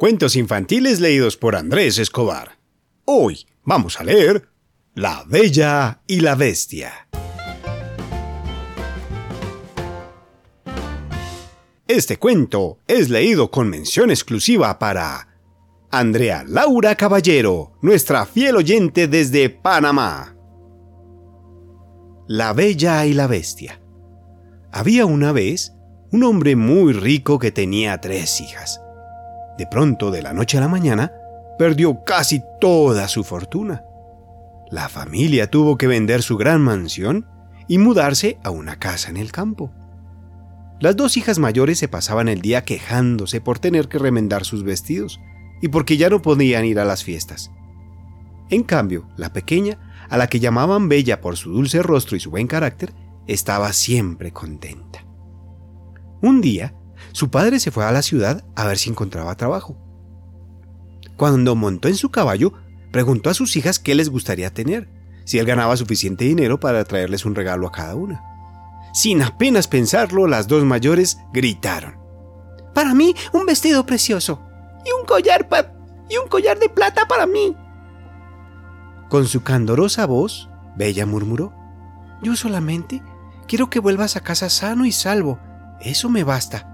Cuentos infantiles leídos por Andrés Escobar. Hoy vamos a leer La Bella y la Bestia. Este cuento es leído con mención exclusiva para Andrea Laura Caballero, nuestra fiel oyente desde Panamá. La Bella y la Bestia. Había una vez un hombre muy rico que tenía tres hijas. De pronto, de la noche a la mañana, perdió casi toda su fortuna. La familia tuvo que vender su gran mansión y mudarse a una casa en el campo. Las dos hijas mayores se pasaban el día quejándose por tener que remendar sus vestidos y porque ya no podían ir a las fiestas. En cambio, la pequeña, a la que llamaban Bella por su dulce rostro y su buen carácter, estaba siempre contenta. Un día, su padre se fue a la ciudad a ver si encontraba trabajo. Cuando montó en su caballo, preguntó a sus hijas qué les gustaría tener, si él ganaba suficiente dinero para traerles un regalo a cada una. Sin apenas pensarlo, las dos mayores gritaron. Para mí, un vestido precioso. Y un collar y un collar de plata para mí. Con su candorosa voz, Bella murmuró. Yo solamente quiero que vuelvas a casa sano y salvo. Eso me basta.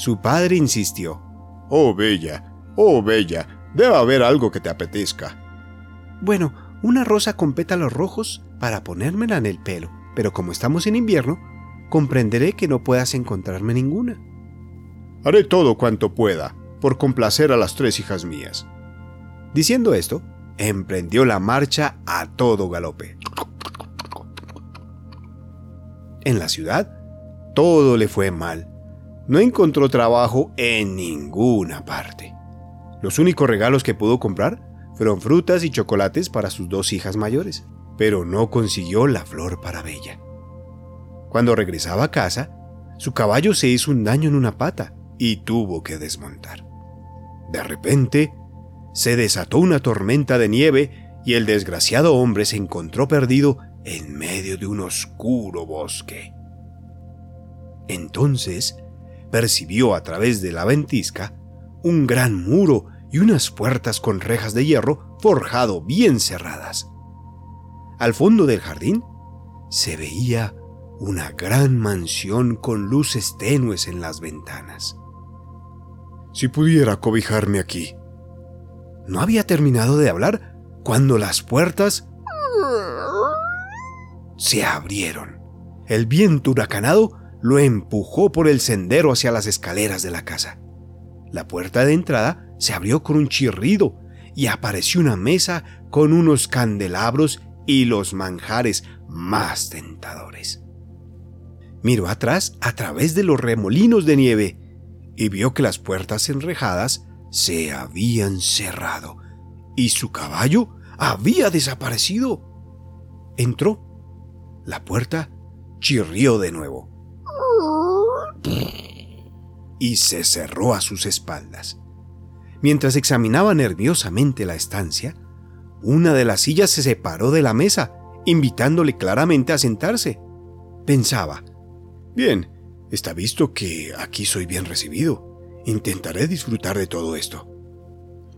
Su padre insistió. Oh, Bella, oh, Bella, debe haber algo que te apetezca. Bueno, una rosa con pétalos rojos para ponérmela en el pelo, pero como estamos en invierno, comprenderé que no puedas encontrarme ninguna. Haré todo cuanto pueda, por complacer a las tres hijas mías. Diciendo esto, emprendió la marcha a todo galope. En la ciudad, todo le fue mal no encontró trabajo en ninguna parte. Los únicos regalos que pudo comprar fueron frutas y chocolates para sus dos hijas mayores, pero no consiguió la flor para Bella. Cuando regresaba a casa, su caballo se hizo un daño en una pata y tuvo que desmontar. De repente, se desató una tormenta de nieve y el desgraciado hombre se encontró perdido en medio de un oscuro bosque. Entonces percibió a través de la ventisca un gran muro y unas puertas con rejas de hierro forjado bien cerradas. Al fondo del jardín se veía una gran mansión con luces tenues en las ventanas. Si pudiera cobijarme aquí. No había terminado de hablar cuando las puertas se abrieron. El viento huracanado lo empujó por el sendero hacia las escaleras de la casa. La puerta de entrada se abrió con un chirrido y apareció una mesa con unos candelabros y los manjares más tentadores. Miró atrás a través de los remolinos de nieve y vio que las puertas enrejadas se habían cerrado y su caballo había desaparecido. Entró. La puerta chirrió de nuevo y se cerró a sus espaldas. Mientras examinaba nerviosamente la estancia, una de las sillas se separó de la mesa, invitándole claramente a sentarse. Pensaba, bien, está visto que aquí soy bien recibido. Intentaré disfrutar de todo esto.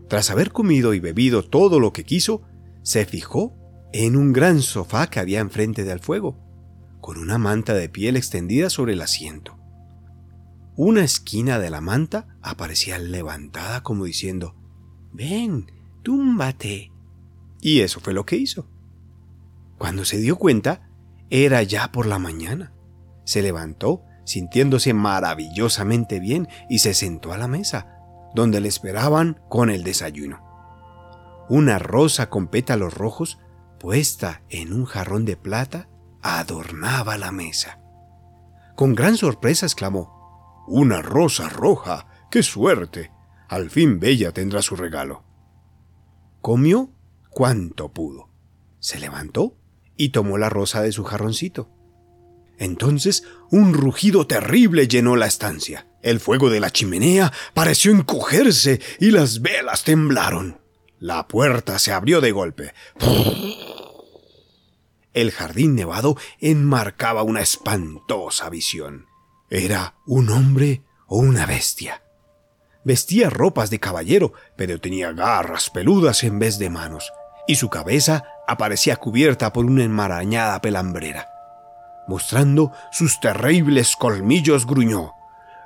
Tras haber comido y bebido todo lo que quiso, se fijó en un gran sofá que había enfrente del fuego, con una manta de piel extendida sobre el asiento. Una esquina de la manta aparecía levantada como diciendo, Ven, túmbate. Y eso fue lo que hizo. Cuando se dio cuenta, era ya por la mañana. Se levantó, sintiéndose maravillosamente bien, y se sentó a la mesa, donde le esperaban con el desayuno. Una rosa con pétalos rojos, puesta en un jarrón de plata, adornaba la mesa. Con gran sorpresa exclamó, una rosa roja. ¡Qué suerte! Al fin Bella tendrá su regalo. Comió cuanto pudo. Se levantó y tomó la rosa de su jarroncito. Entonces un rugido terrible llenó la estancia. El fuego de la chimenea pareció encogerse y las velas temblaron. La puerta se abrió de golpe. El jardín nevado enmarcaba una espantosa visión. ¿Era un hombre o una bestia? Vestía ropas de caballero, pero tenía garras peludas en vez de manos, y su cabeza aparecía cubierta por una enmarañada pelambrera. Mostrando sus terribles colmillos, gruñó.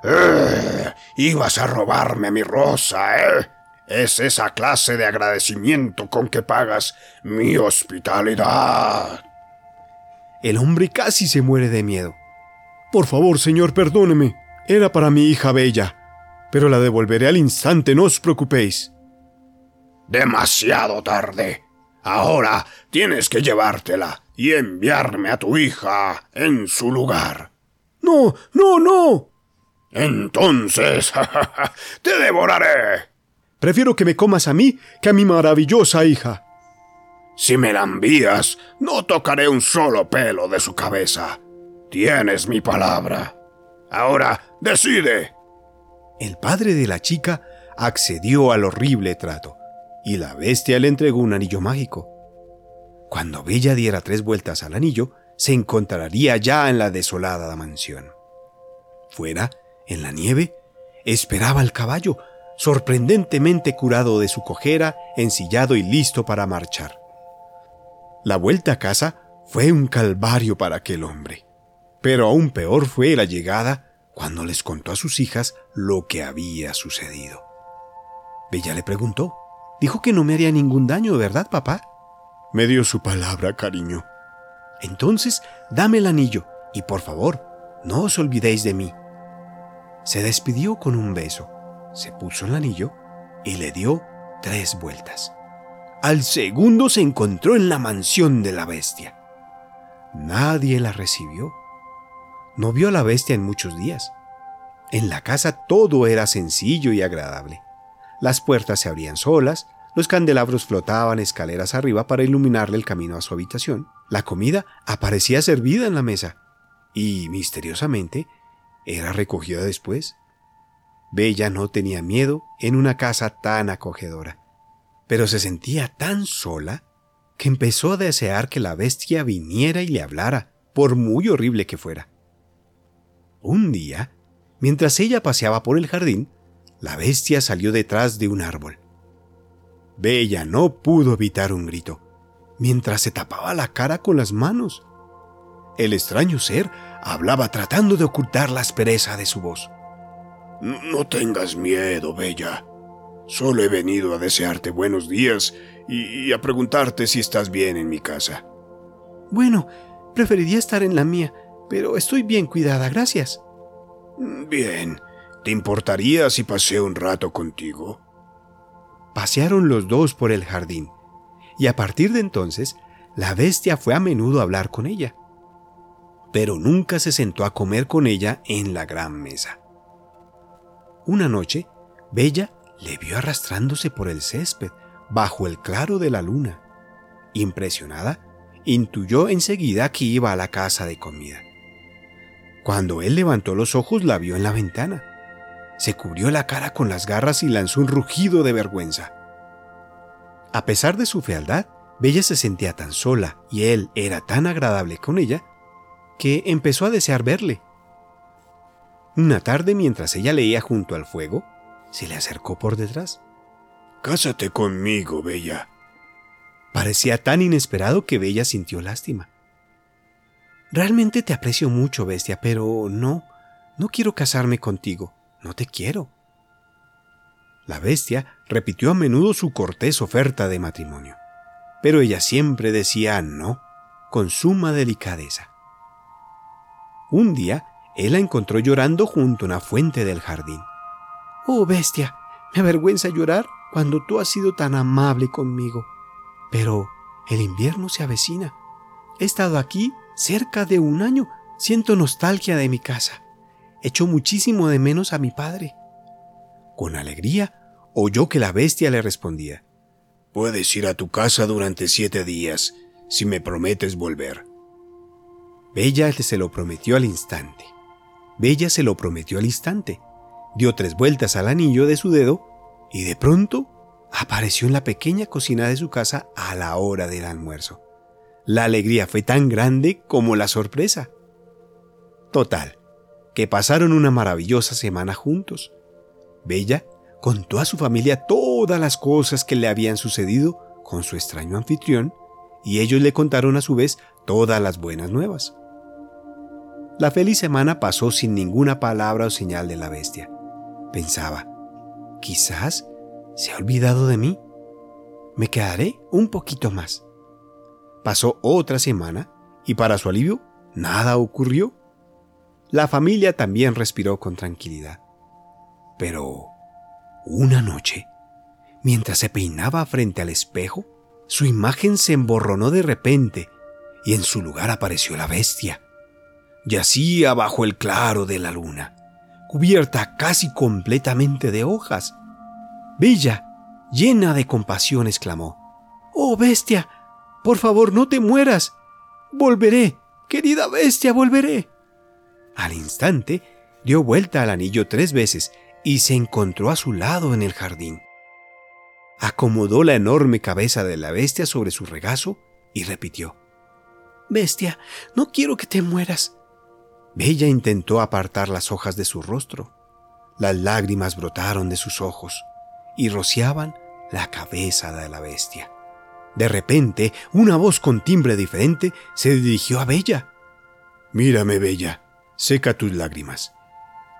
¡Eh! Ibas a robarme mi rosa, ¿eh? Es esa clase de agradecimiento con que pagas mi hospitalidad. El hombre casi se muere de miedo. Por favor, señor, perdóneme. Era para mi hija bella. Pero la devolveré al instante, no os preocupéis. Demasiado tarde. Ahora tienes que llevártela y enviarme a tu hija en su lugar. No, no, no. Entonces, te devoraré. Prefiero que me comas a mí que a mi maravillosa hija. Si me la envías, no tocaré un solo pelo de su cabeza. Tienes mi palabra. Ahora, decide. El padre de la chica accedió al horrible trato, y la bestia le entregó un anillo mágico. Cuando Bella diera tres vueltas al anillo, se encontraría ya en la desolada mansión. Fuera, en la nieve, esperaba el caballo, sorprendentemente curado de su cojera, ensillado y listo para marchar. La vuelta a casa fue un calvario para aquel hombre, pero aún peor fue la llegada cuando les contó a sus hijas lo que había sucedido. Bella le preguntó. Dijo que no me haría ningún daño, ¿verdad, papá? Me dio su palabra, cariño. Entonces, dame el anillo y por favor, no os olvidéis de mí. Se despidió con un beso se puso el anillo y le dio tres vueltas. Al segundo se encontró en la mansión de la bestia. Nadie la recibió. No vio a la bestia en muchos días. En la casa todo era sencillo y agradable. Las puertas se abrían solas, los candelabros flotaban escaleras arriba para iluminarle el camino a su habitación, la comida aparecía servida en la mesa y, misteriosamente, era recogida después. Bella no tenía miedo en una casa tan acogedora, pero se sentía tan sola que empezó a desear que la bestia viniera y le hablara, por muy horrible que fuera. Un día, mientras ella paseaba por el jardín, la bestia salió detrás de un árbol. Bella no pudo evitar un grito, mientras se tapaba la cara con las manos. El extraño ser hablaba tratando de ocultar la aspereza de su voz. No tengas miedo, Bella. Solo he venido a desearte buenos días y, a preguntarte si estás bien en mi casa. Bueno, preferiría estar en la mía, pero estoy bien cuidada, gracias. Bien. ¿Te importaría si paseo un rato contigo? Pasearon los dos por el jardín, y a partir de entonces, la bestia fue a menudo a hablar con ella. Pero nunca se sentó a comer con ella en la gran mesa. Una noche, Bella le vio arrastrándose por el césped bajo el claro de la luna. Impresionada, intuyó enseguida que iba a la casa de comida. Cuando él levantó los ojos la vio en la ventana. Se cubrió la cara con las garras y lanzó un rugido de vergüenza. A pesar de su fealdad, Bella se sentía tan sola y él era tan agradable con ella que empezó a desear verle. Una tarde, mientras ella leía junto al fuego, se le acercó por detrás. Cásate conmigo, Bella. Parecía tan inesperado que Bella sintió lástima. Realmente te aprecio mucho, bestia, pero no, no quiero casarme contigo, no te quiero. La bestia repitió a menudo su cortés oferta de matrimonio, pero ella siempre decía no, con suma delicadeza. Un día él la encontró llorando junto a una fuente del jardín. Oh, bestia, me avergüenza llorar cuando tú has sido tan amable conmigo. Pero el invierno se avecina. He estado aquí cerca de un año. Siento nostalgia de mi casa. Echo muchísimo de menos a mi padre. Con alegría oyó que la bestia le respondía. Puedes ir a tu casa durante siete días, si me prometes volver. Bella se lo prometió al instante. Bella se lo prometió al instante. Dio tres vueltas al anillo de su dedo y de pronto apareció en la pequeña cocina de su casa a la hora del almuerzo. La alegría fue tan grande como la sorpresa. Total, que pasaron una maravillosa semana juntos. Bella contó a su familia todas las cosas que le habían sucedido con su extraño anfitrión y ellos le contaron a su vez todas las buenas nuevas. La feliz semana pasó sin ninguna palabra o señal de la bestia. Pensaba, quizás se ha olvidado de mí. Me quedaré un poquito más. Pasó otra semana y para su alivio nada ocurrió. La familia también respiró con tranquilidad. Pero una noche, mientras se peinaba frente al espejo, su imagen se emborronó de repente y en su lugar apareció la bestia. Yacía bajo el claro de la luna, cubierta casi completamente de hojas. Bella, llena de compasión, exclamó, Oh bestia, por favor no te mueras. Volveré, querida bestia, volveré. Al instante, dio vuelta al anillo tres veces y se encontró a su lado en el jardín. Acomodó la enorme cabeza de la bestia sobre su regazo y repitió, Bestia, no quiero que te mueras. Bella intentó apartar las hojas de su rostro. Las lágrimas brotaron de sus ojos y rociaban la cabeza de la bestia. De repente, una voz con timbre diferente se dirigió a Bella. Mírame, Bella, seca tus lágrimas.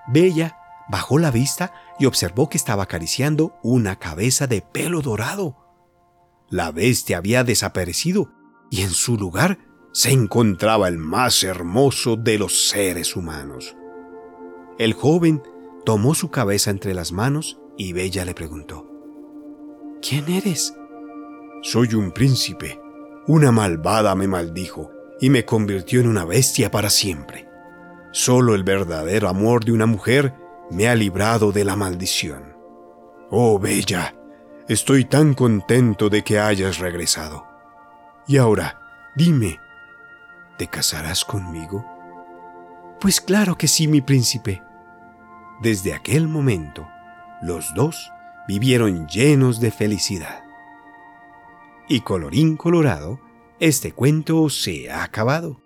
Bella bajó la vista y observó que estaba acariciando una cabeza de pelo dorado. La bestia había desaparecido y en su lugar se encontraba el más hermoso de los seres humanos. El joven tomó su cabeza entre las manos y Bella le preguntó, ¿Quién eres? Soy un príncipe. Una malvada me maldijo y me convirtió en una bestia para siempre. Solo el verdadero amor de una mujer me ha librado de la maldición. Oh, Bella, estoy tan contento de que hayas regresado. Y ahora, dime, ¿te casarás conmigo? Pues claro que sí, mi príncipe. Desde aquel momento, los dos vivieron llenos de felicidad. Y colorín colorado, este cuento se ha acabado.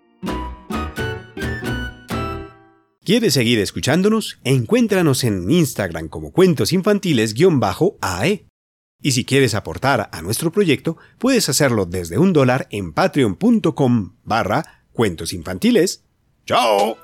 ¿Quieres seguir escuchándonos? Encuéntranos en Instagram como Cuentos Infantiles-AE. Y si quieres aportar a nuestro proyecto, puedes hacerlo desde un dólar en patreon.com barra cuentos infantiles. ¡Chao!